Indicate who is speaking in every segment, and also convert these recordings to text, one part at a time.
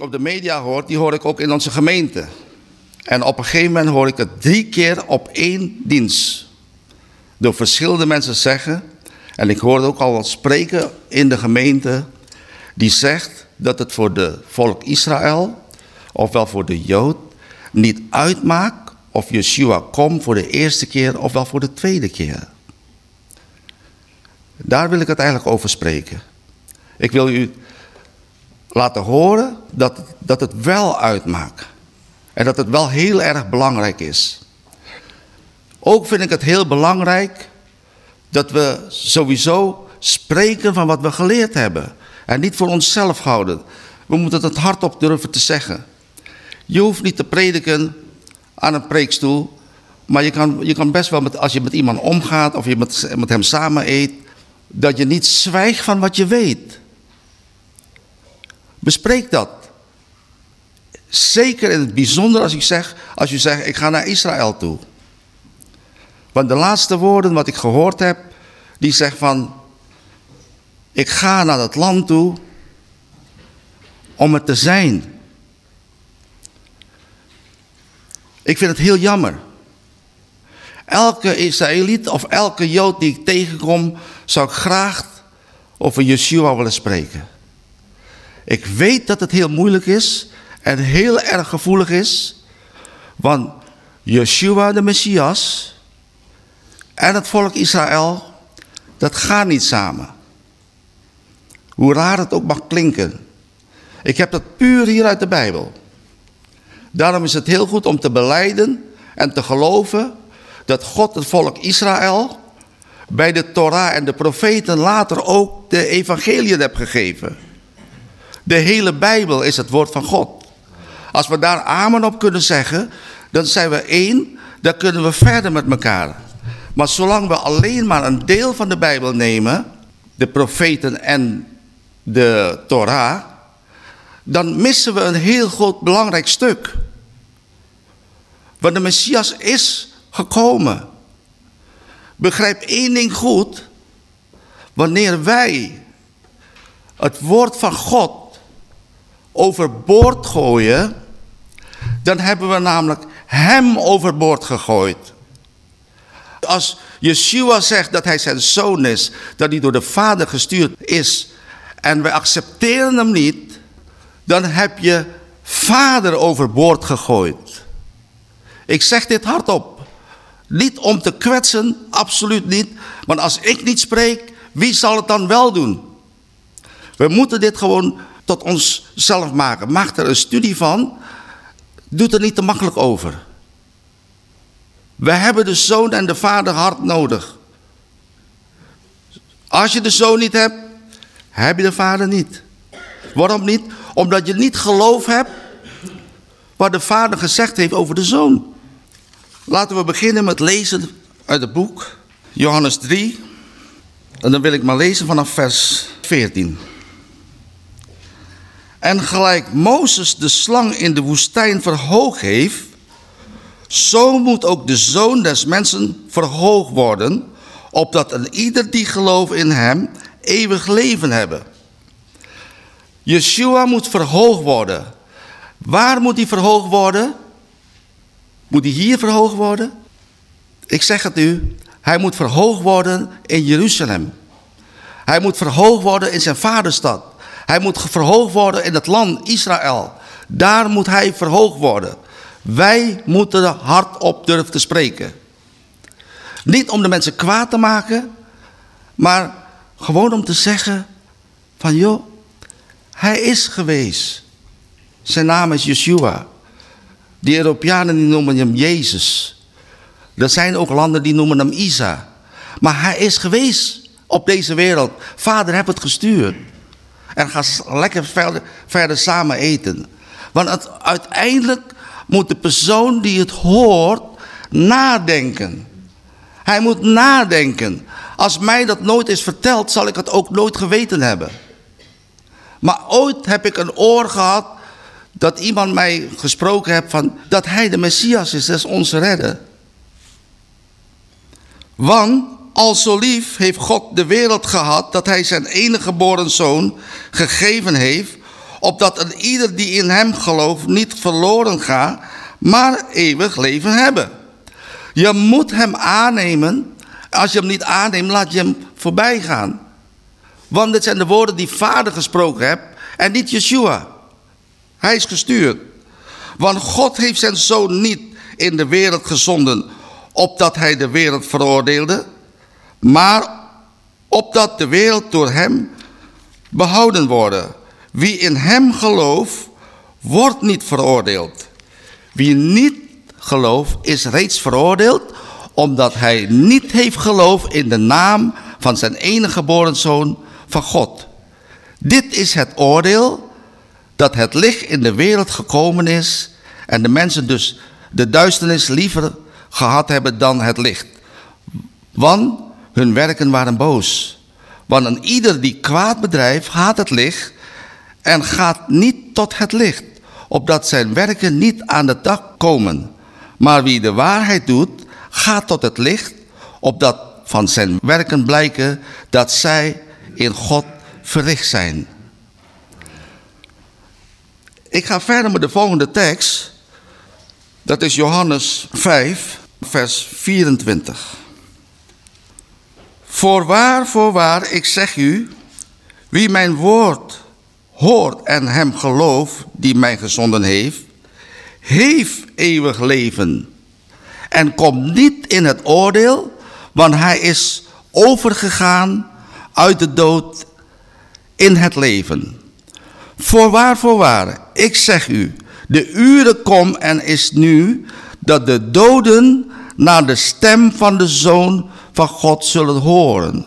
Speaker 1: op de media hoor, die hoor ik ook in onze gemeente. En op een gegeven moment hoor ik het drie keer op één dienst. Door verschillende mensen zeggen. En ik hoorde ook al spreken in de gemeente. Die zegt dat het voor de volk Israël, ofwel voor de Jood, niet uitmaakt of Yeshua komt voor de eerste keer ofwel voor de tweede keer. Daar wil ik het eigenlijk over spreken. Ik wil u laten horen dat, dat het wel uitmaakt. En dat het wel heel erg belangrijk is. Ook vind ik het heel belangrijk dat we sowieso spreken van wat we geleerd hebben. En niet voor onszelf houden. We moeten het hardop durven te zeggen. Je hoeft niet te prediken aan een preekstoel. Maar je kan, je kan best wel, met, als je met iemand omgaat of je met, met hem samen eet... dat je niet zwijgt van wat je weet. Bespreek dat. Zeker in het bijzonder als, ik zeg, als je zegt, ik ga naar Israël toe. Want de laatste woorden wat ik gehoord heb, die zegt van, ik ga naar dat land toe om het te zijn. Ik vind het heel jammer. Elke Israëliet of elke Jood die ik tegenkom, zou ik graag over Yeshua willen spreken. Ik weet dat het heel moeilijk is en heel erg gevoelig is. Want Yeshua de Messias en het volk Israël, dat gaat niet samen. Hoe raar het ook mag klinken. Ik heb dat puur hier uit de Bijbel. Daarom is het heel goed om te beleiden en te geloven dat God het volk Israël bij de Torah en de profeten later ook de evangeliën heeft gegeven. De hele Bijbel is het woord van God. Als we daar amen op kunnen zeggen, dan zijn we één, dan kunnen we verder met elkaar. Maar zolang we alleen maar een deel van de Bijbel nemen, de profeten en de Torah, dan missen we een heel groot belangrijk stuk. Want de Messias is gekomen. Begrijp één ding goed. Wanneer wij het woord van God overboord gooien, dan hebben we namelijk hem overboord gegooid. Als Yeshua zegt dat hij zijn zoon is, dat hij door de vader gestuurd is, en we accepteren hem niet, dan heb je vader overboord gegooid. Ik zeg dit hardop. Niet om te kwetsen, absoluut niet. Want als ik niet spreek, wie zal het dan wel doen? We moeten dit gewoon tot onszelf maken. Maak er een studie van. Doe er niet te makkelijk over. We hebben de zoon en de vader hard nodig. Als je de zoon niet hebt, heb je de vader niet. Waarom niet? Omdat je niet geloof hebt wat de vader gezegd heeft over de zoon. Laten we beginnen met lezen uit het boek Johannes 3. En dan wil ik maar lezen vanaf vers 14. En gelijk Mozes de slang in de woestijn verhoogd heeft, zo moet ook de zoon des mensen verhoogd worden, opdat een ieder die gelooft in hem eeuwig leven hebben. Yeshua moet verhoogd worden. Waar moet hij verhoogd worden? Moet hij hier verhoogd worden? Ik zeg het u, hij moet verhoogd worden in Jeruzalem. Hij moet verhoogd worden in zijn vaderstad. Hij moet verhoogd worden in het land Israël. Daar moet hij verhoogd worden. Wij moeten hardop durven te spreken. Niet om de mensen kwaad te maken, maar gewoon om te zeggen van joh, hij is geweest. Zijn naam is Yeshua. Die Europeanen die noemen hem Jezus. Er zijn ook landen die noemen hem Isa. Maar hij is geweest op deze wereld. Vader heb het gestuurd. En ga lekker verder, verder samen eten. Want het, uiteindelijk moet de persoon die het hoort nadenken. Hij moet nadenken. Als mij dat nooit is verteld, zal ik het ook nooit geweten hebben. Maar ooit heb ik een oor gehad dat iemand mij gesproken heeft van dat hij de Messias is, dat is onze redder. Want al zo lief heeft God de wereld gehad dat hij zijn enige geboren zoon gegeven heeft, opdat een ieder die in hem gelooft niet verloren gaat, maar eeuwig leven hebben. Je moet hem aannemen. Als je hem niet aanneemt, laat je hem voorbij gaan. Want dit zijn de woorden die vader gesproken hebt en niet Yeshua. Hij is gestuurd. Want God heeft zijn zoon niet in de wereld gezonden, opdat hij de wereld veroordeelde, maar opdat de wereld door hem behouden worden. Wie in hem gelooft, wordt niet veroordeeld. Wie niet gelooft, is reeds veroordeeld, omdat hij niet heeft geloof in de naam van zijn enige geboren zoon van God. Dit is het oordeel dat het licht in de wereld gekomen is en de mensen dus de duisternis liever gehad hebben dan het licht. Want hun werken waren boos. Want een ieder die kwaad bedrijft, haat het licht en gaat niet tot het licht, opdat zijn werken niet aan de dag komen. Maar wie de waarheid doet, gaat tot het licht, opdat van zijn werken blijken dat zij in God verricht zijn. Ik ga verder met de volgende tekst. Dat is Johannes 5, vers 24. Voorwaar, voorwaar, ik zeg u, wie mijn woord hoort en hem gelooft die mij gezonden heeft, heeft eeuwig leven en komt niet in het oordeel, want hij is overgegaan uit de dood in het leven. Voorwaar, voorwaar, ik zeg u, de uren komt en is nu dat de doden naar de stem van de Zoon van God zullen horen.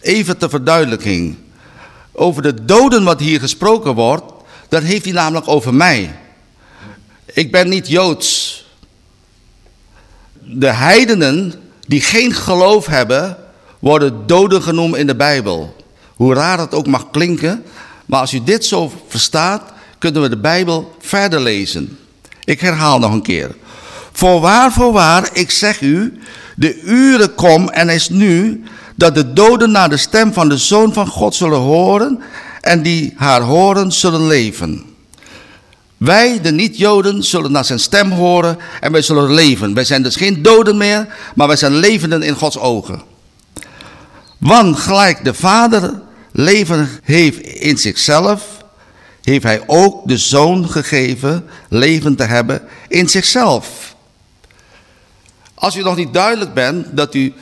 Speaker 1: Even ter verduidelijking. Over de doden wat hier gesproken wordt, dat heeft hij namelijk over mij. Ik ben niet Joods. De heidenen die geen geloof hebben, worden doden genoemd in de Bijbel. Hoe raar dat ook mag klinken, maar als u dit zo verstaat, kunnen we de Bijbel verder lezen. Ik herhaal nog een keer. Voorwaar, voorwaar, ik zeg u, de uren kom en is nu dat de doden naar de stem van de Zoon van God zullen horen en die haar horen zullen leven. Wij, de niet-Joden, zullen naar zijn stem horen en wij zullen leven. Wij zijn dus geen doden meer, maar wij zijn levenden in Gods ogen. Want gelijk de Vader leven heeft in zichzelf, heeft hij ook de Zoon gegeven leven te hebben in zichzelf. Als u nog niet duidelijk bent dat u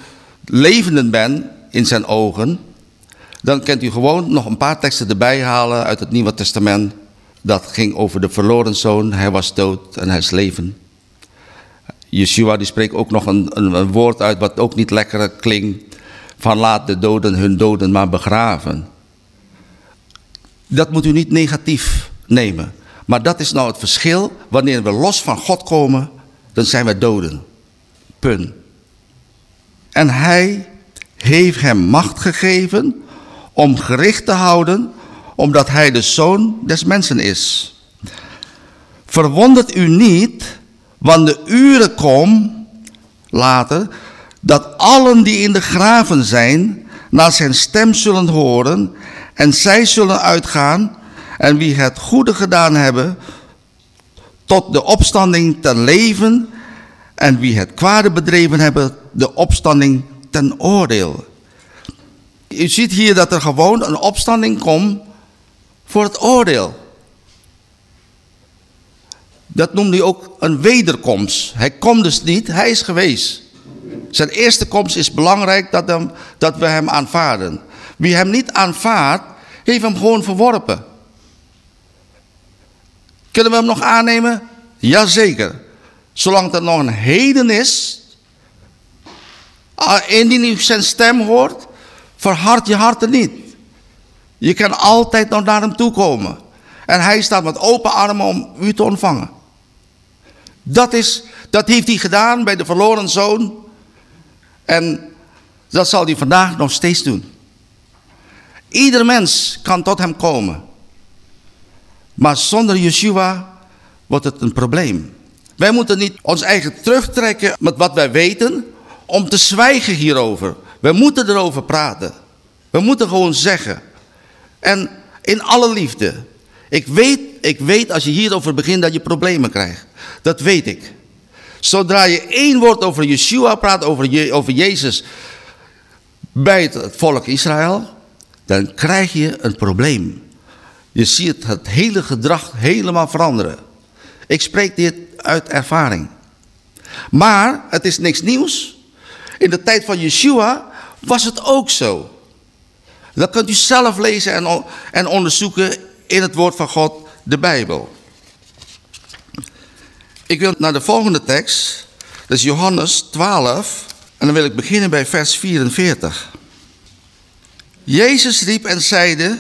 Speaker 1: levenden bent in zijn ogen, dan kent u gewoon nog een paar teksten erbij halen uit het Nieuwe Testament. Dat ging over de verloren zoon, hij was dood en hij is leven. Yeshua die spreekt ook nog een, een, een woord uit wat ook niet lekker klinkt. Van laat de doden hun doden maar begraven. Dat moet u niet negatief nemen. Maar dat is nou het verschil. Wanneer we los van God komen, dan zijn we doden. En hij heeft hem macht gegeven om gericht te houden, omdat hij de zoon des mensen is. Verwondert u niet, want de uren komen later, dat allen die in de graven zijn, naar zijn stem zullen horen, en zij zullen uitgaan, en wie het goede gedaan hebben, tot de opstanding ten leven, en wie het kwade bedreven hebben, de opstanding ten oordeel. U ziet hier dat er gewoon een opstanding komt voor het oordeel. Dat noemde hij ook een wederkomst. Hij komt dus niet, hij is geweest. Zijn eerste komst is belangrijk dat, dat we hem aanvaarden. Wie hem niet aanvaardt, heeft hem gewoon verworpen. Kunnen we hem nog aannemen? Jazeker. Zolang er nog een heden is, indien u zijn stem hoort, verhard je hart er niet. Je kan altijd nog naar hem toe komen. En hij staat met open armen om u te ontvangen. Dat, is, dat heeft hij gedaan bij de verloren zoon. En dat zal hij vandaag nog steeds doen. Ieder mens kan tot hem komen. Maar zonder Yeshua wordt het een probleem. Wij moeten niet ons eigen terugtrekken met wat wij weten om te zwijgen hierover. We moeten erover praten. We moeten gewoon zeggen. En in alle liefde. Ik weet, ik weet als je hierover begint dat je problemen krijgt. Dat weet ik. Zodra je één woord over Yeshua praat, over, je, over Jezus bij het volk Israël, dan krijg je een probleem. Je ziet het hele gedrag helemaal veranderen. Ik spreek dit uit ervaring. Maar het is niks nieuws. In de tijd van Yeshua was het ook zo. Dat kunt u zelf lezen en, en onderzoeken in het woord van God, de Bijbel. Ik wil naar de volgende tekst. Dat is Johannes 12. En dan wil ik beginnen bij vers 44. Jezus riep en zeide,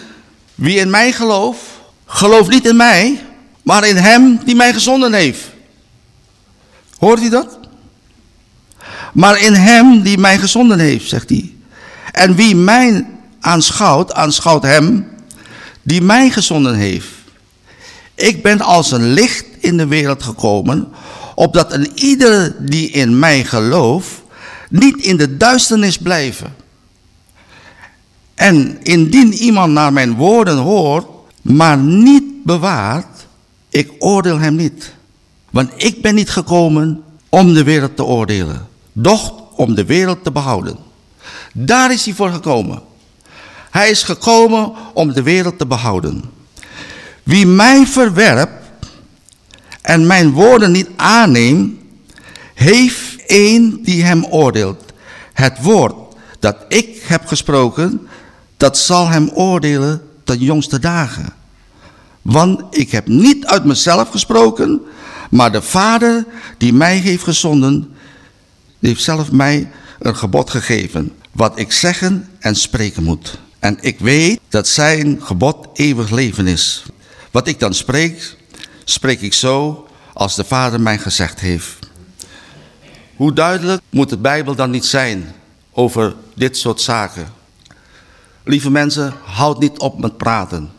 Speaker 1: wie in mij gelooft, gelooft niet in mij, maar in hem die mij gezonden heeft. Hoort u dat? Maar in hem die mij gezonden heeft, zegt hij. En wie mij aanschouwt, aanschouwt hem die mij gezonden heeft. Ik ben als een licht in de wereld gekomen, opdat een ieder die in mij gelooft, niet in de duisternis blijven. En indien iemand naar mijn woorden hoort, maar niet bewaart, ik oordeel hem niet. Want ik ben niet gekomen om de wereld te oordelen, doch om de wereld te behouden. Daar is hij voor gekomen. Hij is gekomen om de wereld te behouden. Wie mij verwerpt en mijn woorden niet aanneemt, heeft een die hem oordeelt. Het woord dat ik heb gesproken, dat zal hem oordelen tot jongste dagen. Want ik heb niet uit mezelf gesproken, maar de Vader die mij heeft gezonden, heeft zelf mij een gebod gegeven, wat ik zeggen en spreken moet. En ik weet dat zijn gebod eeuwig leven is. Wat ik dan spreek, spreek ik zo als de Vader mij gezegd heeft. Hoe duidelijk moet de Bijbel dan niet zijn over dit soort zaken? Lieve mensen, houd niet op met praten.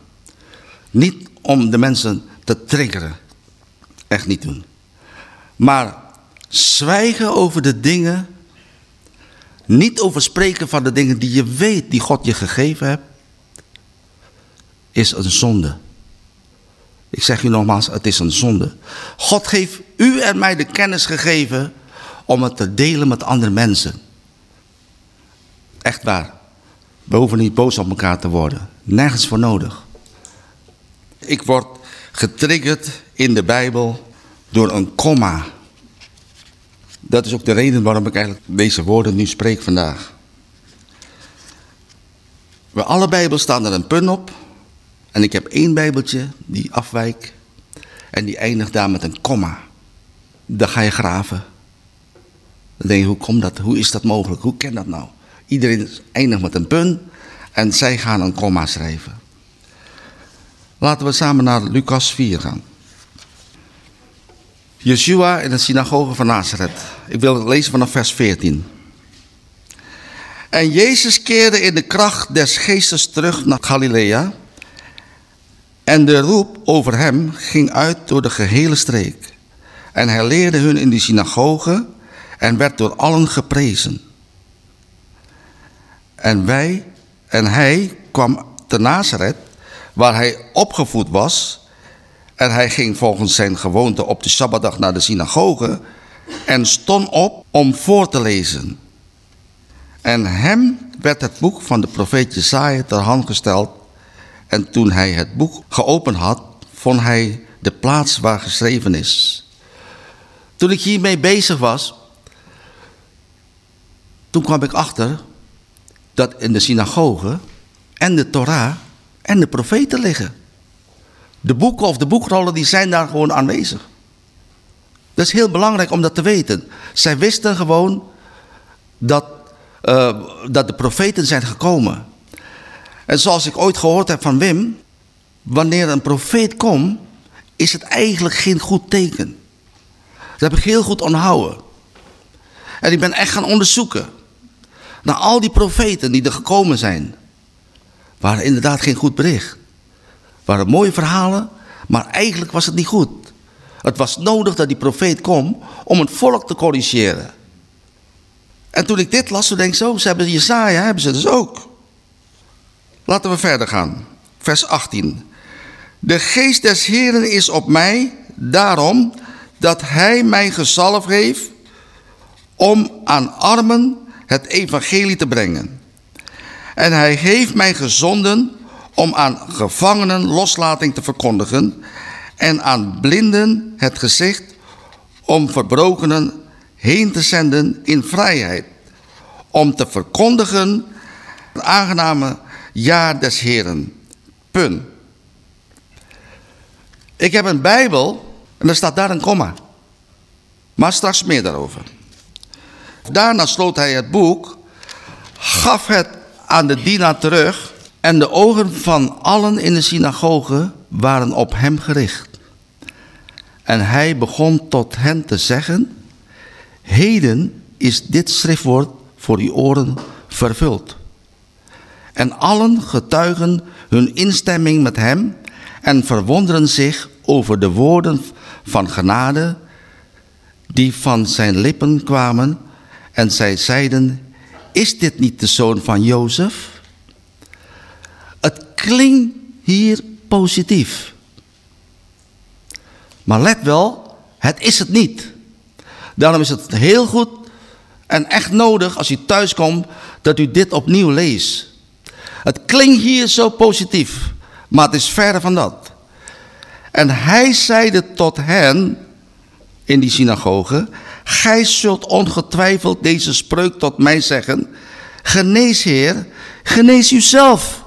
Speaker 1: Niet om de mensen te triggeren. Echt niet doen. Maar zwijgen over de dingen. Niet over spreken van de dingen die je weet die God je gegeven hebt. Is een zonde. Ik zeg u nogmaals, het is een zonde. God heeft u en mij de kennis gegeven om het te delen met andere mensen. Echt waar. We hoeven niet boos op elkaar te worden. Nergens voor nodig. Ik word getriggerd in de Bijbel door een komma. Dat is ook de reden waarom ik eigenlijk deze woorden nu spreek vandaag. Bij alle Bijbels staan er een punt op. En ik heb één Bijbeltje die afwijkt. En die eindigt daar met een komma. Dan ga je graven. Dan denk je, hoe komt dat? Hoe is dat mogelijk? Hoe kan dat nou? Iedereen eindigt met een punt. En zij gaan een komma schrijven. Laten we samen naar Lucas 4 gaan. Yeshua in de synagoge van Nazareth. Ik wil lezen vanaf vers 14. En Jezus keerde in de kracht des geestes terug naar Galilea. En de roep over hem ging uit door de gehele streek. En hij leerde hun in de synagoge en werd door allen geprezen. En wij en hij kwam te Nazareth, waar hij opgevoed was. En hij ging volgens zijn gewoonte op de Sabbatdag naar de synagoge en stond op om voor te lezen. En hem werd het boek van de profeet Jesaja ter hand gesteld. En toen hij het boek geopend had, vond hij de plaats waar geschreven is. Toen ik hiermee bezig was, toen kwam ik achter dat in de synagoge en de Torah en de profeten liggen. De boeken of de boekrollen die zijn daar gewoon aanwezig. Dat is heel belangrijk om dat te weten. Zij wisten gewoon dat, uh, dat de profeten zijn gekomen. En zoals ik ooit gehoord heb van Wim, wanneer een profeet komt, is het eigenlijk geen goed teken. Dat heb ik heel goed onthouden. En ik ben echt gaan onderzoeken. Naar al die profeten die er gekomen zijn. Waren inderdaad geen goed bericht. Waren mooie verhalen, maar eigenlijk was het niet goed. Het was nodig dat die profeet kwam om het volk te corrigeren. En toen ik dit las, toen denk ik zo, ze hebben Jesaja, hebben ze dus ook. Laten we verder gaan. Vers 18. De geest des Heren is op mij, daarom dat hij mij gezalfd heeft om aan armen het evangelie te brengen. En hij heeft mij gezonden om aan gevangenen loslating te verkondigen en aan blinden het gezicht om verbrokenen heen te zenden in vrijheid, om te verkondigen het aangename jaar des Heren. Punt. Ik heb een Bijbel en er staat daar een komma. Maar straks meer daarover. Daarna sloot hij het boek, gaf het aan de dienaar terug en de ogen van allen in de synagoge waren op hem gericht. En hij begon tot hen te zeggen, heden is dit schriftwoord voor uw oren vervuld. En allen getuigen hun instemming met hem en verwonderen zich over de woorden van genade die van zijn lippen kwamen. En zij zeiden, is dit niet de zoon van Jozef? Het klinkt hier positief. Maar let wel, het is het niet. Daarom is het heel goed en echt nodig als u thuis komt dat u dit opnieuw leest. Het klinkt hier zo positief, maar het is verder van dat. En hij zeide tot hen in die synagoge, gij zult ongetwijfeld deze spreuk tot mij zeggen, genees Heer, genees uzelf.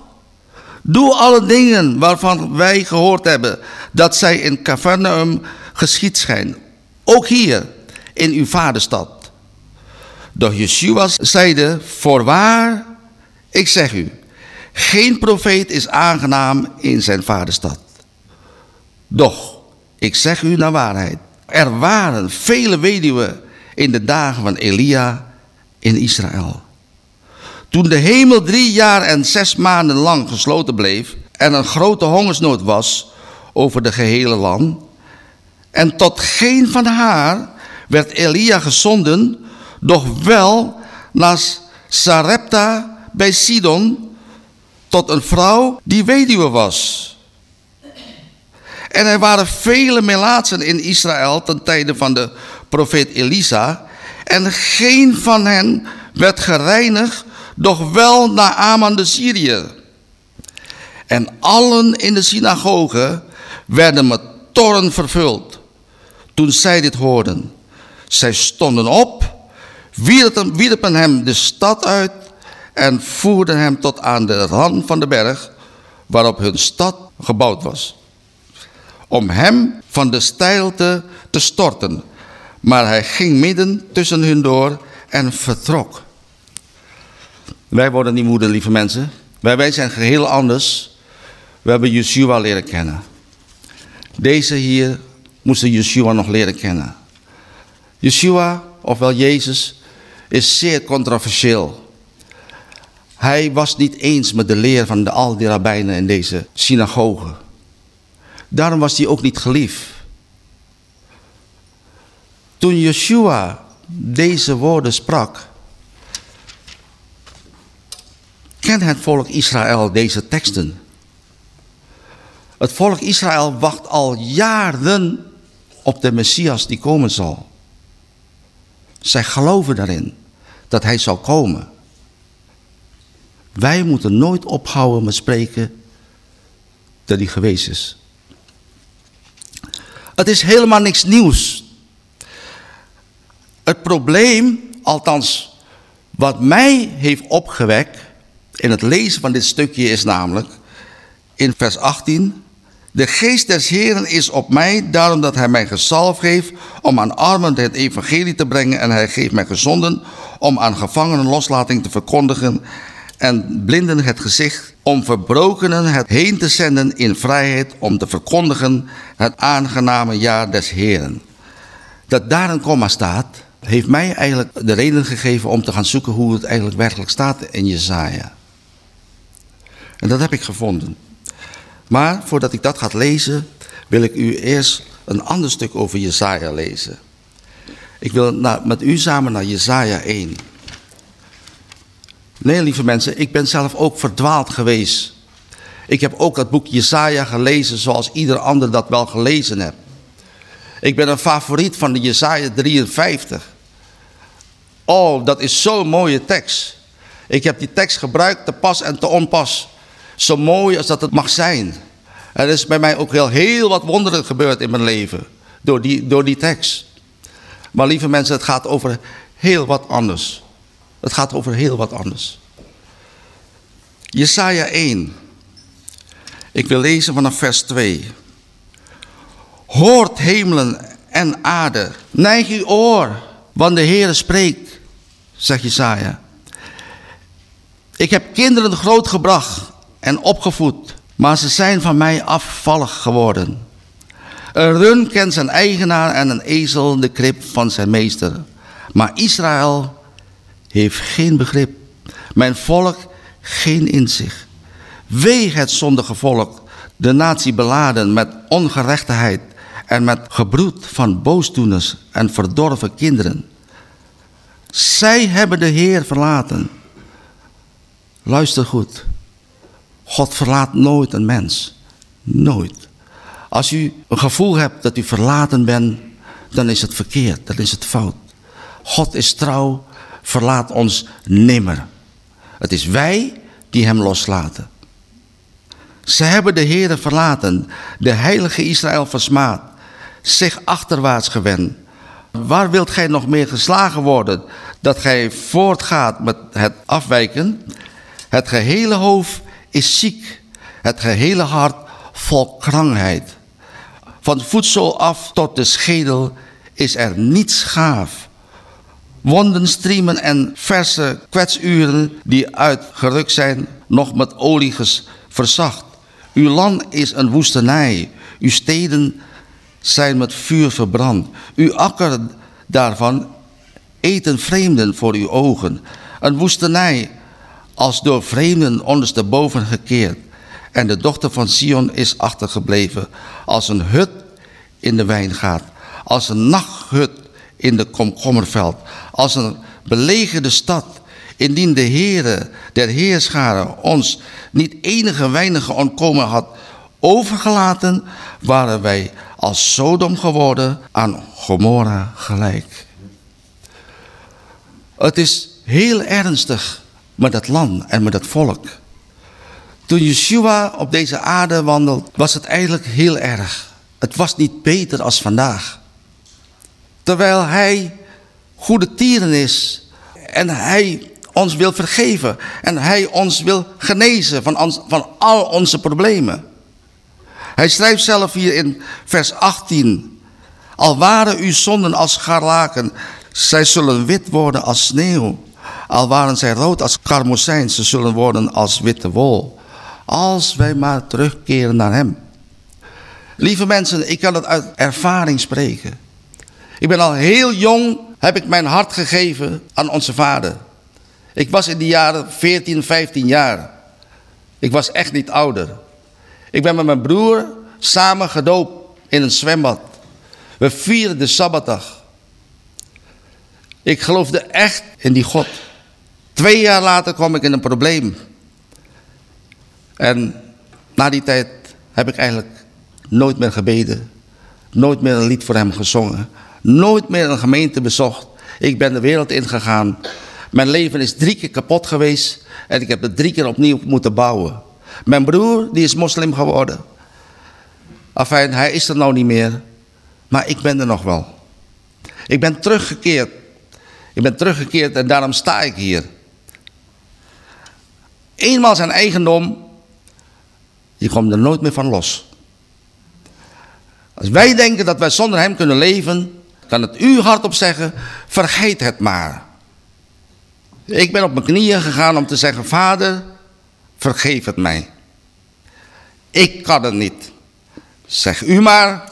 Speaker 1: Doe alle dingen waarvan wij gehoord hebben dat zij in Capernaum geschied schijnen. Ook hier in uw vaderstad. Doch Yeshua zeide, voorwaar, ik zeg u, geen profeet is aangenaam in zijn vaderstad. Doch, ik zeg u naar waarheid, er waren vele weduwen in de dagen van Elia in Israël. Toen de hemel drie jaar en zes maanden lang gesloten bleef en een grote hongersnood was over de gehele land, en tot geen van haar werd Elia gezonden, doch wel naar Sarepta bij Sidon, tot een vrouw die weduwe was. En er waren vele melaatsen in Israël ten tijde van de profeet Elisa. En geen van hen werd gereinigd, doch wel naar Aman de Syriër. En allen in de synagoge werden met toren vervuld. Toen zij dit hoorden. Zij stonden op, wierpen hem de stad uit en voerden hem tot aan de rand van de berg waarop hun stad gebouwd was om hem van de steilte te storten. Maar hij ging midden tussen hun door en vertrok. Wij worden niet moeder, lieve mensen. Wij, wij zijn geheel anders. We hebben Yeshua leren kennen. Deze hier moesten Yeshua nog leren kennen. Yeshua, ofwel Jezus, is zeer controversieel. Hij was niet eens met de leer van de, al die in deze synagoge. Daarom was hij ook niet geliefd. Toen Yeshua deze woorden sprak, kent het volk Israël deze teksten. Het volk Israël wacht al jaren op de Messias die komen zal. Zij geloven daarin dat hij zal komen. Wij moeten nooit ophouden met spreken dat hij geweest is. Het is helemaal niks nieuws. Het probleem, althans wat mij heeft opgewekt in het lezen van dit stukje is namelijk in vers 18. De geest des Heren is op mij, daarom dat hij mij gezalfd heeft om aan armen het evangelie te brengen en hij geeft mij gezonden om aan gevangenen loslating te verkondigen en blinden het gezicht, om verbrokenen het heen te zenden in vrijheid, om te verkondigen het aangename jaar des Heren. Dat daar een komma staat, heeft mij eigenlijk de reden gegeven om te gaan zoeken hoe het eigenlijk werkelijk staat in Jezaja. En dat heb ik gevonden. Maar voordat ik dat ga lezen, wil ik u eerst een ander stuk over Jezaja lezen. Ik wil met u samen naar Jezaja 1. Nee, lieve mensen, ik ben zelf ook verdwaald geweest. Ik heb ook het boek Jesaja gelezen zoals ieder ander dat wel gelezen heeft. Ik ben een favoriet van de Jesaja 53. Oh, dat is zo'n mooie tekst. Ik heb die tekst gebruikt te pas en te onpas. Zo mooi als dat het mag zijn. Er is bij mij ook heel, heel wat wonderen gebeurd in mijn leven. Door die, door die tekst. Maar lieve mensen, het gaat over heel wat anders. Het gaat over heel wat anders. Jesaja 1. Ik wil lezen vanaf vers 2. Hoort hemelen en aarde. Neig uw oor, want de Heer spreekt, zegt Jesaja. Ik heb kinderen grootgebracht en opgevoed, maar ze zijn van mij afvallig geworden. Een run kent zijn eigenaar en een ezel de krip van zijn meester. Maar Israël heeft geen begrip. Mijn volk geen inzicht. Wee het zondige volk, de natie beladen met ongerechtigheid en met gebroed van boosdoeners en verdorven kinderen. Zij hebben de Heer verlaten. Luister goed. God verlaat nooit een mens. Nooit. Als u een gevoel hebt dat u verlaten bent, dan is het verkeerd, dan is het fout. God is trouw, verlaat ons nimmer. Het is wij die hem loslaten. Ze hebben de Heere verlaten, de heilige Israël versmaad, zich achterwaarts gewend. Waar wilt gij nog meer geslagen worden, dat gij voortgaat met het afwijken? Het gehele hoofd is ziek, het gehele hart vol krankheid. Van voedsel af tot de schedel is er niets gaaf. Wonden, striemen en verse kwetsuren die uitgerukt zijn, nog met olie verzacht. Uw land is een woestenij, uw steden zijn met vuur verbrand. Uw akker daarvan eten vreemden voor uw ogen. Een woestenij als door vreemden ondersteboven gekeerd. En de dochter van Sion is achtergebleven als een hut in de wijngaard. Als een nachthut in de komkommerveld. Als een belegerde stad. Indien de Heere der Heerscharen ons niet enige weinige ontkomen had overgelaten, waren wij als Sodom geworden aan Gomorra gelijk. Het is heel ernstig met dat land en met dat volk. Toen Yeshua op deze aarde wandelt, was het eigenlijk heel erg. Het was niet beter als vandaag. Terwijl hij goede tieren is en hij ons wil vergeven en hij ons wil genezen van, van al onze problemen. Hij schrijft zelf hier in vers 18. Al waren uw zonden als scharlaken, zij zullen wit worden als sneeuw. Al waren zij rood als karmozijn, ze zullen worden als witte wol. Als wij maar terugkeren naar hem. Lieve mensen, ik kan het uit ervaring spreken. Ik ben al heel jong, heb ik mijn hart gegeven aan onze vader. Ik was in die jaren 14, 15 jaar. Ik was echt niet ouder. Ik ben met mijn broer samen gedoopt in een zwembad. We vierden de Sabbatdag. Ik geloofde echt in die God. Twee jaar later kwam ik in een probleem. En na die tijd heb ik eigenlijk nooit meer gebeden. Nooit meer een lied voor hem gezongen. Nooit meer een gemeente bezocht. Ik ben de wereld ingegaan. Mijn leven is drie keer kapot geweest. En ik heb het drie keer opnieuw moeten bouwen. Mijn broer, die is moslim geworden. Afijn, hij is er nou niet meer. Maar ik ben er nog wel. Ik ben teruggekeerd. Ik ben teruggekeerd en daarom sta ik hier. Eenmaal zijn eigendom, je komt er nooit meer van los. Als wij denken dat wij zonder hem kunnen leven, kan het u hardop zeggen, vergeet het maar. Ik ben op mijn knieën gegaan om te zeggen, vader, vergeef het mij. Ik kan het niet. Zeg u maar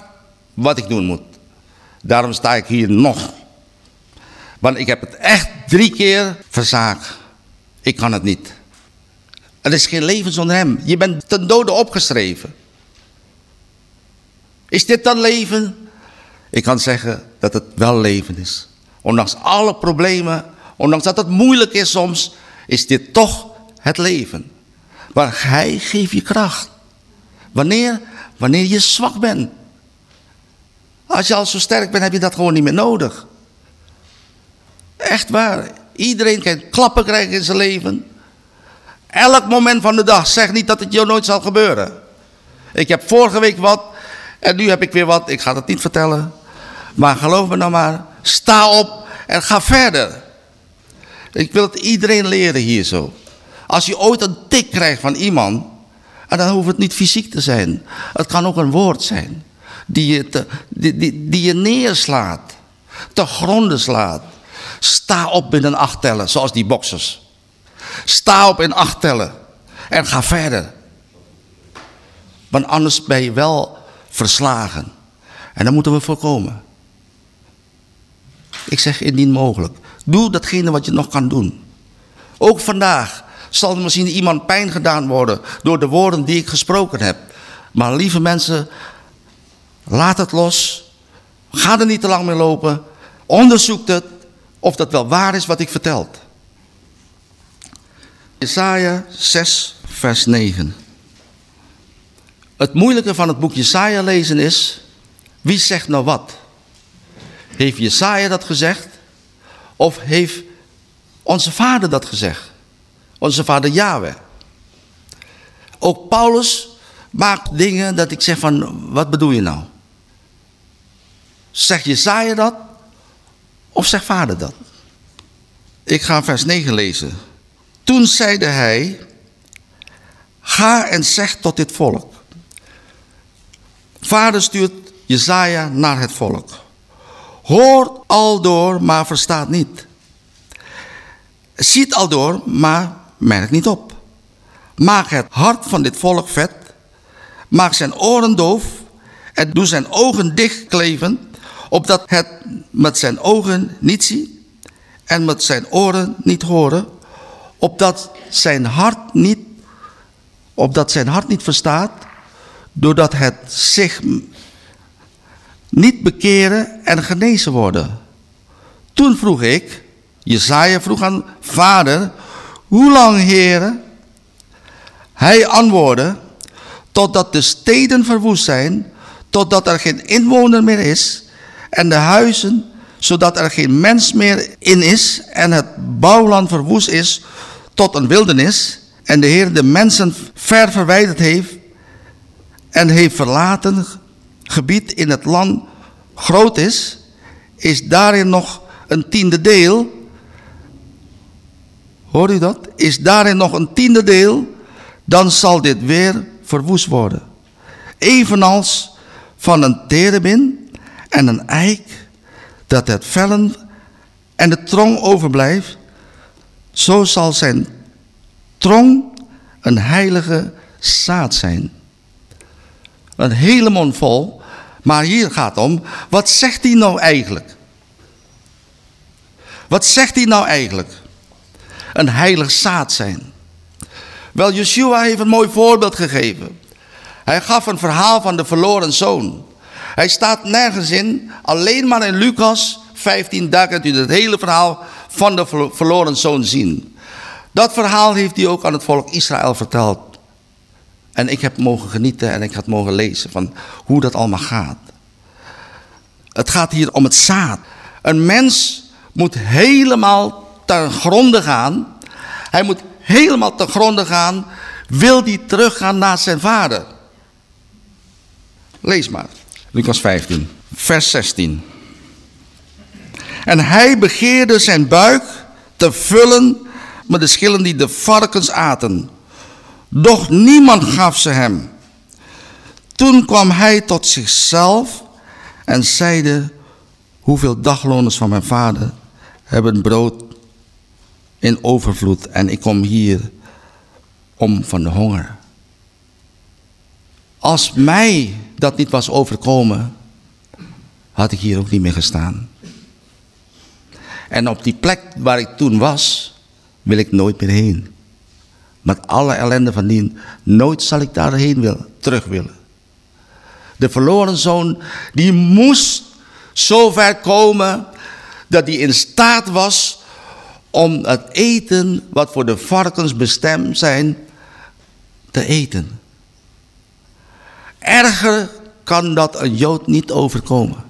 Speaker 1: wat ik doen moet. Daarom sta ik hier nog. Want ik heb het echt drie keer verzaakt. Ik kan het niet. Er is geen leven zonder hem. Je bent ten dode opgeschreven. Is dit dan leven? Ik kan zeggen dat het wel leven is. Ondanks alle problemen, ondanks dat het moeilijk is soms, is dit toch het leven. Maar hij geeft je kracht. Wanneer? Wanneer je zwak bent. Als je al zo sterk bent, heb je dat gewoon niet meer nodig. Echt waar. Iedereen kan klappen krijgen in zijn leven. Elk moment van de dag. Zeg niet dat het jou nooit zal gebeuren. Ik heb vorige week wat en nu heb ik weer wat. Ik ga het niet vertellen. Maar geloof me nou maar. Sta op en ga verder. Ik wil het iedereen leren hier zo. Als je ooit een tik krijgt van iemand. En dan hoeft het niet fysiek te zijn. Het kan ook een woord zijn. Die je, die, die, die je neerslaat. Te gronden slaat. Sta op binnen acht tellen. Zoals die boxers. Sta op in acht tellen. En ga verder. Want anders ben je wel verslagen. En dat moeten we voorkomen. Ik zeg indien mogelijk. Doe datgene wat je nog kan doen. Ook vandaag zal er misschien iemand pijn gedaan worden door de woorden die ik gesproken heb. Maar lieve mensen, laat het los. Ga er niet te lang mee lopen. Onderzoek het of dat wel waar is wat ik vertel. Jesaja 6 vers 9. Het moeilijke van het boek Jesaja lezen is, wie zegt nou wat? Heeft Jesaja dat gezegd? Of heeft onze vader dat gezegd? Onze vader Yahweh. Ook Paulus maakt dingen dat ik zeg van, wat bedoel je nou? Zegt Jesaja dat? Of zegt vader dat? Ik ga vers 9 lezen. Toen zeide hij, ga en zeg tot dit volk. Vader stuurt Jezaja naar het volk. Hoort al door, maar verstaat niet. Ziet al door, maar merkt niet op. Maak het hart van dit volk vet. Maak zijn oren doof. En doe zijn ogen dichtkleven. Opdat het met zijn ogen niet ziet. En met zijn oren niet horen. Opdat zijn hart niet, opdat zijn hart niet verstaat doordat het zich niet bekeren en genezen worden. Toen vroeg ik, Jezaja vroeg aan vader, hoe lang heren? Hij antwoordde, totdat de steden verwoest zijn, totdat er geen inwoner meer is en de huizen, zodat er geen mens meer in is en het bouwland verwoest is tot een wildernis en de Heer de mensen ver verwijderd heeft en heeft verlaten gebied in het land groot is, is daarin nog een tiende deel. Hoor u dat? Is daarin nog een tiende deel, dan zal dit weer verwoest worden. Evenals van een terebin en een eik, dat het vellen en de trong overblijft, zo zal zijn trong een heilige zaad zijn. Een hele mond vol. Maar hier gaat om, wat zegt hij nou eigenlijk? Wat zegt hij nou eigenlijk? Een heilig zaad zijn. Wel, Yeshua heeft een mooi voorbeeld gegeven. Hij gaf een verhaal van de verloren zoon. Hij staat nergens in, alleen maar in Lucas 15, daar kunt u het hele verhaal van de verloren zoon zien. Dat verhaal heeft hij ook aan het volk Israël verteld. En ik heb mogen genieten en ik had mogen lezen van hoe dat allemaal gaat. Het gaat hier om het zaad. Een mens moet helemaal ten gronde gaan. Hij moet helemaal ten gronde gaan. Wil hij teruggaan naar zijn vader? Lees maar. Lucas 15, vers 16. En hij begeerde zijn buik te vullen met de schillen die de varkens aten. Doch niemand gaf ze hem. Toen kwam hij tot zichzelf en zeide, hoeveel dagloners van mijn vader hebben brood in overvloed en ik kom hier om van de honger. Als mij dat niet was overkomen, had ik hier ook niet meer gestaan. En op die plek waar ik toen was, wil ik nooit meer heen. Met alle ellende van dien. Nooit zal ik daarheen willen, terug willen. De verloren zoon, die moest zo ver komen dat hij in staat was om het eten wat voor de varkens bestemd zijn, te eten. Erger kan dat een Jood niet overkomen.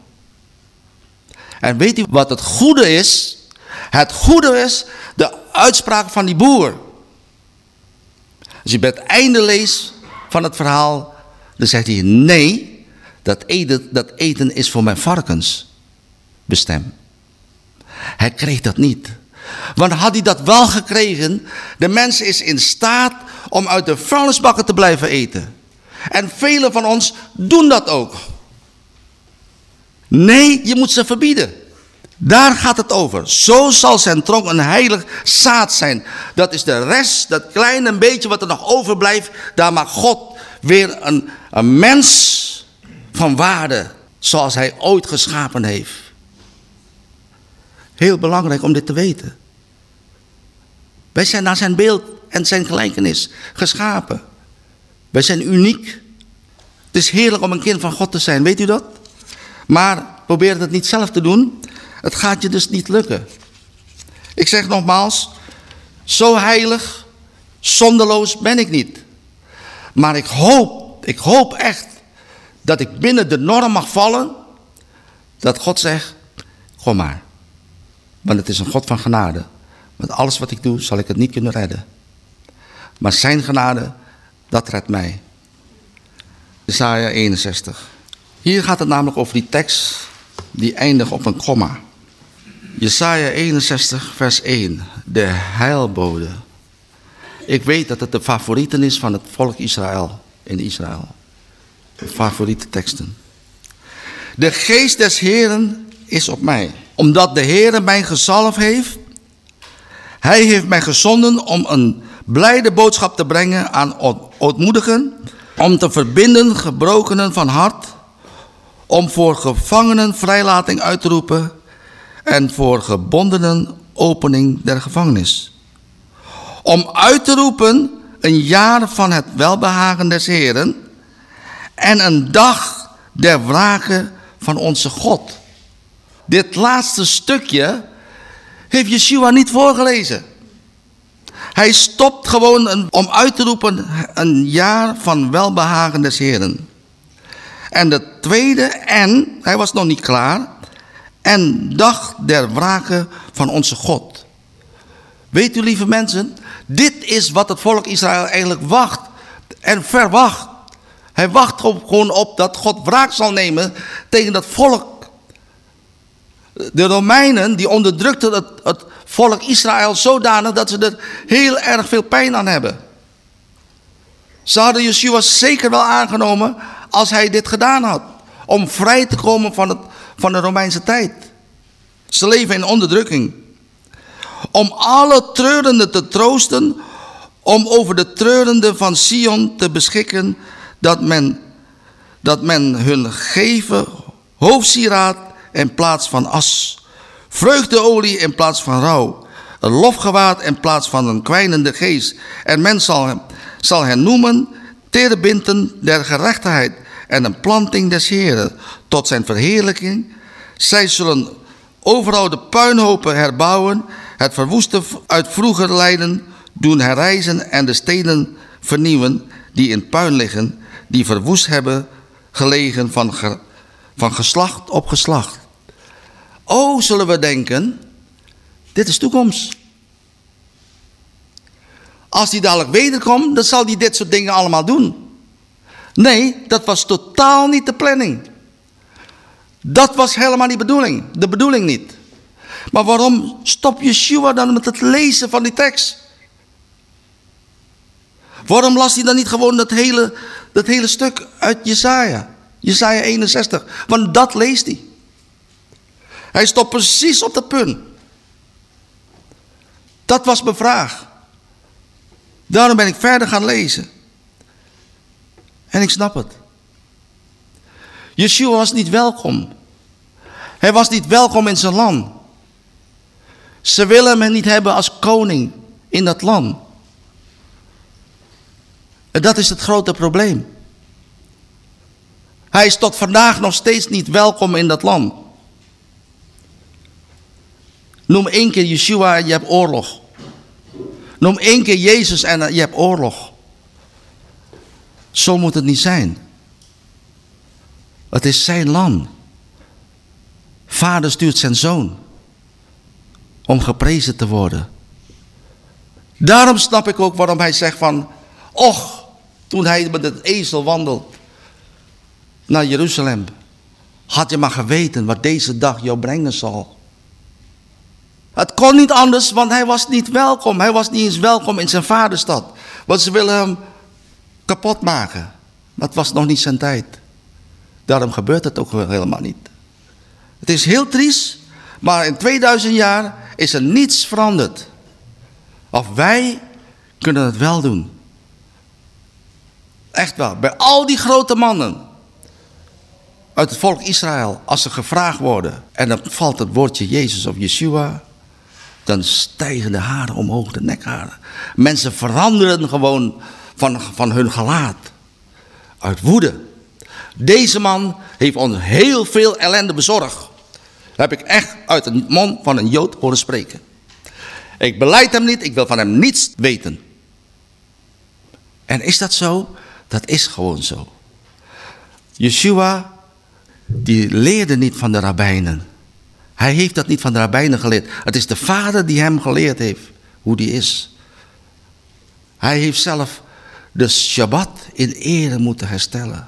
Speaker 1: En weet u wat het goede is? Het goede is de uitspraak van die boer. Als je bij het einde leest van het verhaal, dan zegt hij: Nee, dat eten, dat eten is voor mijn varkens bestemd. Hij kreeg dat niet. Want had hij dat wel gekregen, de mens is in staat om uit de vuilnisbakken te blijven eten. En velen van ons doen dat ook. Nee, je moet ze verbieden. Daar gaat het over. Zo zal zijn tronk een heilig zaad zijn. Dat is de rest, dat kleine beetje wat er nog overblijft. Daar maakt God weer een, een mens van waarde. Zoals hij ooit geschapen heeft. Heel belangrijk om dit te weten. Wij zijn naar zijn beeld en zijn gelijkenis geschapen. Wij zijn uniek. Het is heerlijk om een kind van God te zijn, weet u dat? Maar probeer het niet zelf te doen. Het gaat je dus niet lukken. Ik zeg nogmaals, zo heilig, zonderloos ben ik niet. Maar ik hoop, ik hoop echt dat ik binnen de norm mag vallen. Dat God zegt, kom maar. Want het is een God van genade. Met alles wat ik doe, zal ik het niet kunnen redden. Maar zijn genade, dat redt mij. Isaiah 61. Hier gaat het namelijk over die tekst die eindigt op een komma. Jesaja 61 vers 1. De heilbode. Ik weet dat het de favorieten is van het volk Israël in Israël. De favoriete teksten. De geest des Heren is op mij. Omdat de Heer mij gezalf heeft. Hij heeft mij gezonden om een blijde boodschap te brengen aan ootmoedigen. Om te verbinden gebrokenen van hart. Om voor gevangenen vrijlating uit te roepen. En voor gebondenen opening der gevangenis. Om uit te roepen een jaar van het welbehagen des Heren. En een dag der wraken van onze God. Dit laatste stukje heeft Yeshua niet voorgelezen. Hij stopt gewoon om uit te roepen een jaar van welbehagen des Heren. En de tweede, en, hij was nog niet klaar, en dag der wraken van onze God. Weet u lieve mensen, dit is wat het volk Israël eigenlijk wacht en verwacht. Hij wacht gewoon op dat God wraak zal nemen tegen dat volk. De Romeinen die onderdrukten het, het volk Israël zodanig dat ze er heel erg veel pijn aan hebben. Ze hadden Yeshua zeker wel aangenomen als hij dit gedaan had. Om vrij te komen van, het, van de Romeinse tijd. Ze leven in onderdrukking. Om alle treurenden te troosten. Om over de treurenden van Sion te beschikken. Dat men, dat men hun geven hoofdsieraad in plaats van as. Vreugdeolie in plaats van rouw. Een lofgewaad in plaats van een kwijnende geest. En men zal, zal hen noemen terebinten der gerechtigheid en een planting des Heren tot zijn verheerlijking. Zij zullen overal de puinhopen herbouwen, het verwoeste uit vroeger lijden doen herrijzen en de steden vernieuwen die in puin liggen, die verwoest hebben gelegen van, van geslacht op geslacht. Oh, zullen we denken, dit is toekomst. Als die dadelijk wederkomt, dan zal hij dit soort dingen allemaal doen. Nee, dat was totaal niet de planning. Dat was helemaal niet de bedoeling. De bedoeling niet. Maar waarom stopt Yeshua dan met het lezen van die tekst? Waarom las hij dan niet gewoon dat hele, dat hele stuk uit Jesaja? Jesaja 61. Want dat leest hij. Hij stopt precies op dat punt. Dat was mijn vraag. Daarom ben ik verder gaan lezen. En ik snap het. Yeshua was niet welkom. Hij was niet welkom in zijn land. Ze willen hem niet hebben als koning in dat land. En dat is het grote probleem. Hij is tot vandaag nog steeds niet welkom in dat land. Noem één keer Yeshua en je hebt oorlog. Noem één keer Jezus en je hebt oorlog. Zo moet het niet zijn. Het is zijn land. Vader stuurt zijn zoon om geprezen te worden. Daarom snap ik ook waarom hij zegt van, och, toen hij met het ezel wandelt naar Jeruzalem, had je maar geweten wat deze dag jou brengen zal. Het kon niet anders, want hij was niet welkom. Hij was niet eens welkom in zijn vaderstad. Want ze willen hem kapot maken. Maar het was nog niet zijn tijd. Daarom gebeurt het ook helemaal niet. Het is heel triest, maar in 2000 jaar is er niets veranderd. Of wij kunnen het wel doen. Echt wel. Bij al die grote mannen uit het volk Israël, als ze gevraagd worden en dan valt het woordje Jezus of Yeshua, dan stijgen de haren omhoog, de nekharen. Mensen veranderen gewoon van, van hun gelaat. Uit woede. Deze man heeft ons heel veel ellende bezorgd. Heb ik echt uit de mond van een Jood horen spreken. Ik beleid hem niet, ik wil van hem niets weten. En is dat zo? Dat is gewoon zo. Yeshua, die leerde niet van de rabbijnen. Hij heeft dat niet van de rabbijnen geleerd. Het is de vader die hem geleerd heeft hoe die is. Hij heeft zelf de Shabbat in ere moeten herstellen.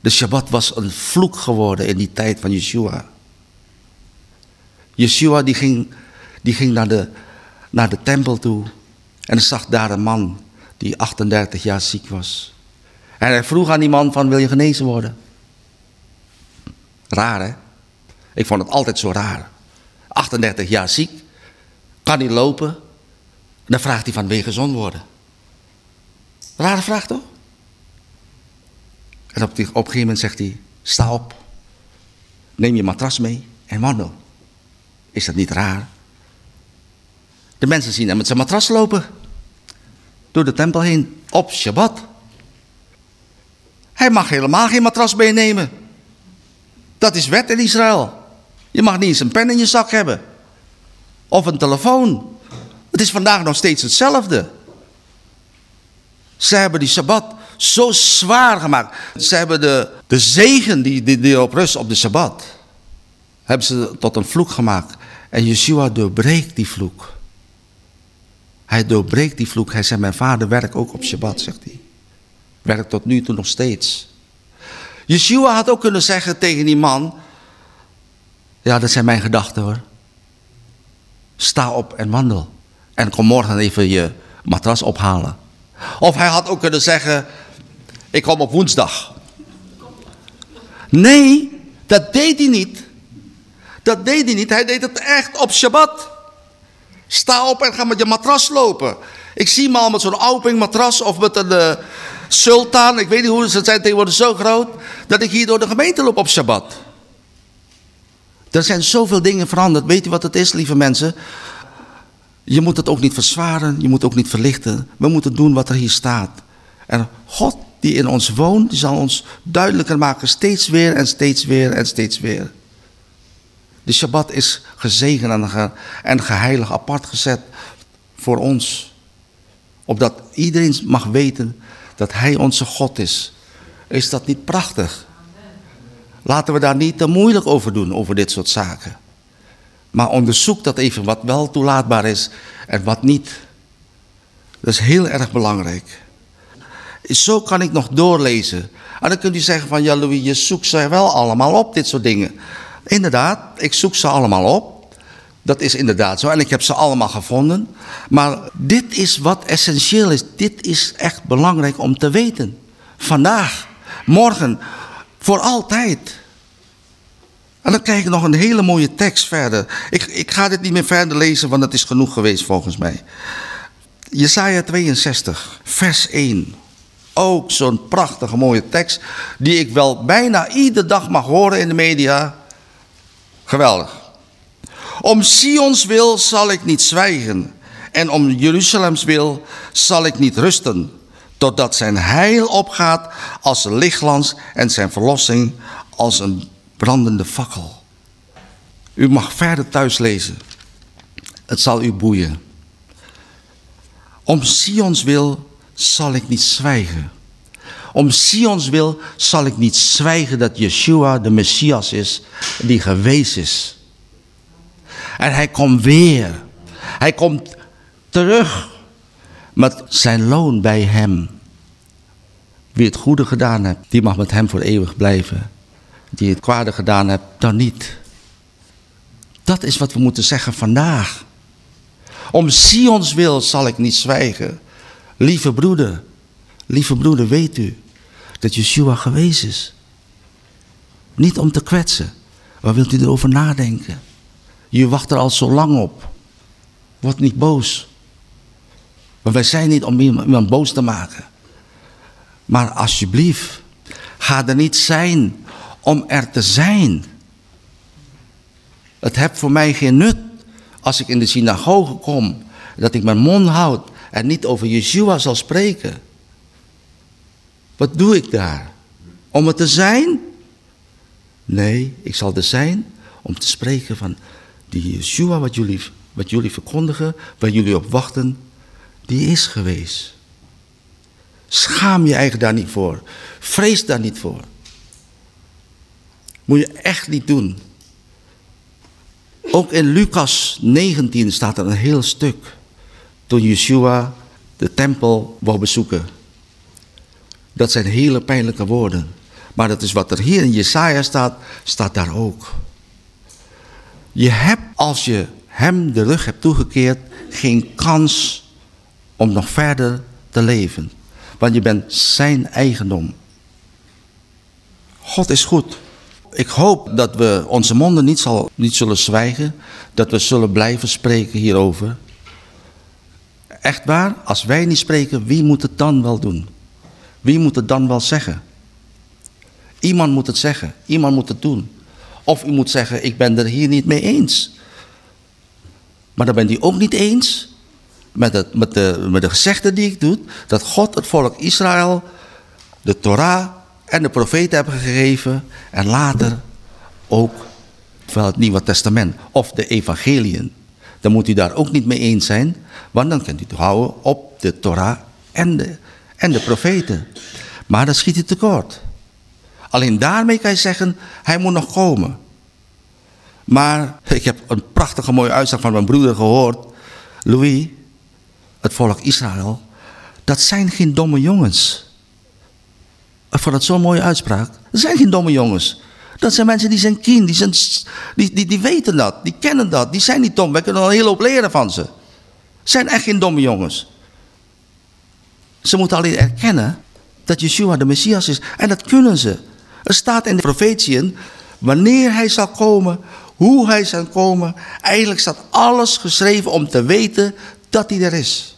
Speaker 1: De Shabbat was een vloek geworden in die tijd van Yeshua. Yeshua die ging, die ging naar, de, naar de tempel toe en zag daar een man die 38 jaar ziek was. En hij vroeg aan die man van wil je genezen worden? Raar hè? Ik vond het altijd zo raar. 38 jaar ziek, kan niet lopen. En dan vraagt hij van wil je gezond worden? Rare vraag toch? En op, die, op een gegeven moment zegt hij, sta op, neem je matras mee en wandel. Is dat niet raar? De mensen zien hem met zijn matras lopen. Door de tempel heen, op Shabbat. Hij mag helemaal geen matras meenemen. Dat is wet in Israël. Je mag niet eens een pen in je zak hebben. Of een telefoon. Het is vandaag nog steeds hetzelfde. Ze hebben die Sabbat zo zwaar gemaakt. Ze hebben de, de zegen die, die, op rust op de Sabbat. Hebben ze tot een vloek gemaakt. En Yeshua doorbreekt die vloek. Hij doorbreekt die vloek. Hij zegt, mijn vader werkt ook op Shabbat, zegt hij. Werkt tot nu toe nog steeds. Yeshua had ook kunnen zeggen tegen die man... Ja, dat zijn mijn gedachten hoor. Sta op en wandel. En kom morgen even je matras ophalen. Of hij had ook kunnen zeggen, ik kom op woensdag. Nee, dat deed hij niet. Dat deed hij niet. Hij deed het echt op Shabbat. Sta op en ga met je matras lopen. Ik zie hem al met zo'n Auping matras of met een uh, sultan. Ik weet niet hoe ze zijn tegenwoordig zo groot. Dat ik hier door de gemeente loop op Shabbat. Er zijn zoveel dingen veranderd. Weet u wat het is, lieve mensen? Je moet het ook niet verzwaren, je moet ook niet verlichten. We moeten doen wat er hier staat. En God die in ons woont, die zal ons duidelijker maken steeds weer en steeds weer en steeds weer. De Shabbat is gezegend en geheilig apart gezet voor ons. Opdat iedereen mag weten dat Hij onze God is. Is dat niet prachtig? Laten we daar niet te moeilijk over doen, over dit soort zaken. Maar onderzoek dat even wat wel toelaatbaar is en wat niet. Dat is heel erg belangrijk. Zo kan ik nog doorlezen. En dan kunt u zeggen van, ja Louis, je zoekt ze wel allemaal op, dit soort dingen. Inderdaad, ik zoek ze allemaal op. Dat is inderdaad zo. En ik heb ze allemaal gevonden. Maar dit is wat essentieel is. Dit is echt belangrijk om te weten. Vandaag, morgen, voor altijd. En dan krijg ik nog een hele mooie tekst verder. Ik, ik ga dit niet meer verder lezen, want het is genoeg geweest volgens mij. Jesaja 62, vers 1. Ook zo'n prachtige mooie tekst, die ik wel bijna iedere dag mag horen in de media. Geweldig. Om Sions wil zal ik niet zwijgen. En om Jeruzalems wil zal ik niet rusten. Totdat zijn heil opgaat als een lichtglans en zijn verlossing als een brandende fakkel. U mag verder thuis lezen. Het zal u boeien. Om Sions wil zal ik niet zwijgen. Om Sions wil zal ik niet zwijgen dat Yeshua de Messias is die geweest is. En hij komt weer. Hij komt terug met zijn loon bij hem. Wie het goede gedaan hebt, die mag met hem voor eeuwig blijven. Die het kwade gedaan hebt, dan niet. Dat is wat we moeten zeggen vandaag. Om Sions wil zal ik niet zwijgen. Lieve broeder, lieve broeder, weet u dat Yeshua geweest is. Niet om te kwetsen. Waar wilt u erover nadenken? Je wacht er al zo lang op. Word niet boos. Maar wij zijn niet om iemand boos te maken. Maar alsjeblieft, ga er niet zijn om er te zijn. Het heeft voor mij geen nut als ik in de synagoge kom, dat ik mijn mond houd en niet over Yeshua zal spreken. Wat doe ik daar? Om het te zijn? Nee, ik zal er zijn om te spreken van die Yeshua wat jullie, wat jullie verkondigen, waar jullie op wachten, die is geweest. Schaam je eigen daar niet voor. Vrees daar niet voor. Moet je echt niet doen. Ook in Lucas 19 staat er een heel stuk. Toen Yeshua de tempel wou bezoeken. Dat zijn hele pijnlijke woorden. Maar dat is wat er hier in Jesaja staat, staat daar ook. Je hebt, als je hem de rug hebt toegekeerd, geen kans om nog verder te leven. Want je bent zijn eigendom. God is goed. Ik hoop dat we onze monden niet, zal, niet zullen zwijgen. Dat we zullen blijven spreken hierover. Echt waar, als wij niet spreken, wie moet het dan wel doen? Wie moet het dan wel zeggen? Iemand moet het zeggen. Iemand moet het doen. Of u moet zeggen, ik ben er hier niet mee eens. Maar dan bent u ook niet eens met, het, met, de, met de gezegde die ik doe... dat God het volk Israël de Torah en de profeten hebben gegeven... en later ook van het Nieuwe Testament of de evangeliën. Dan moet u daar ook niet mee eens zijn... want dan kunt u het houden op de Torah en de, en de profeten. Maar dat schiet u tekort. Alleen daarmee kan je zeggen, hij moet nog komen. Maar ik heb een prachtige mooie uitspraak van mijn broeder gehoord. Louis, het volk Israël, dat zijn geen domme jongens. Ik dat zo'n mooie uitspraak. Dat zijn geen domme jongens. Dat zijn mensen die zijn kien, die, zijn, die, die, die weten dat, die kennen dat. Die zijn niet dom, wij kunnen al een hele hoop leren van ze. zijn echt geen domme jongens. Ze moeten alleen erkennen dat Yeshua de Messias is. En dat kunnen ze. Er staat in de profetieën, wanneer hij zal komen, hoe hij zal komen. Eigenlijk staat alles geschreven om te weten dat hij er is.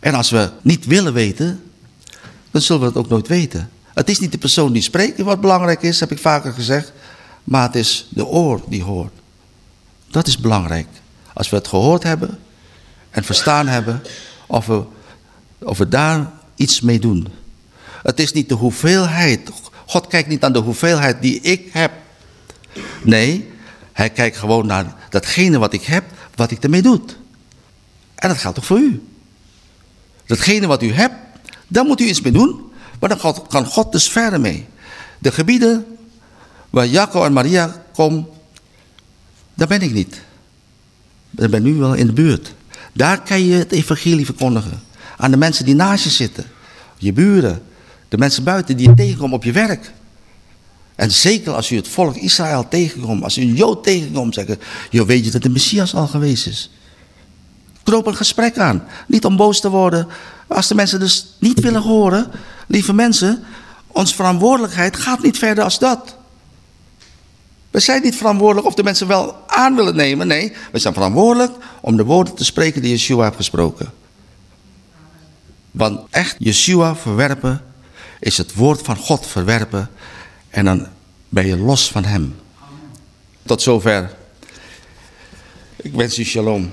Speaker 1: En als we niet willen weten, dan zullen we het ook nooit weten. Het is niet de persoon die spreekt wat belangrijk is, heb ik vaker gezegd. Maar het is de oor die hoort. Dat is belangrijk. Als we het gehoord hebben en verstaan hebben, of we, of we daar iets mee doen. Het is niet de hoeveelheid. God kijkt niet aan de hoeveelheid die ik heb. Nee, hij kijkt gewoon naar datgene wat ik heb, wat ik ermee doe. En dat geldt ook voor u. Datgene wat u hebt, daar moet u iets mee doen. Maar dan kan God dus verder mee. De gebieden waar Jacob en Maria komen, daar ben ik niet. Daar ben u wel in de buurt. Daar kan je het evangelie verkondigen. Aan de mensen die naast je zitten. Je buren. De mensen buiten die je tegenkomt op je werk. En zeker als u het volk Israël tegenkomt. Als u een Jood tegenkomt. Zeggen, joh, weet je dat de Messias al geweest is. Knoop een gesprek aan. Niet om boos te worden. Als de mensen dus niet willen horen. Lieve mensen. Onze verantwoordelijkheid gaat niet verder als dat. We zijn niet verantwoordelijk of de mensen wel aan willen nemen. Nee, we zijn verantwoordelijk om de woorden te spreken die Yeshua heeft gesproken. Want echt Yeshua verwerpen is het woord van God verwerpen. En dan ben je los van hem. Tot zover. Ik wens u shalom.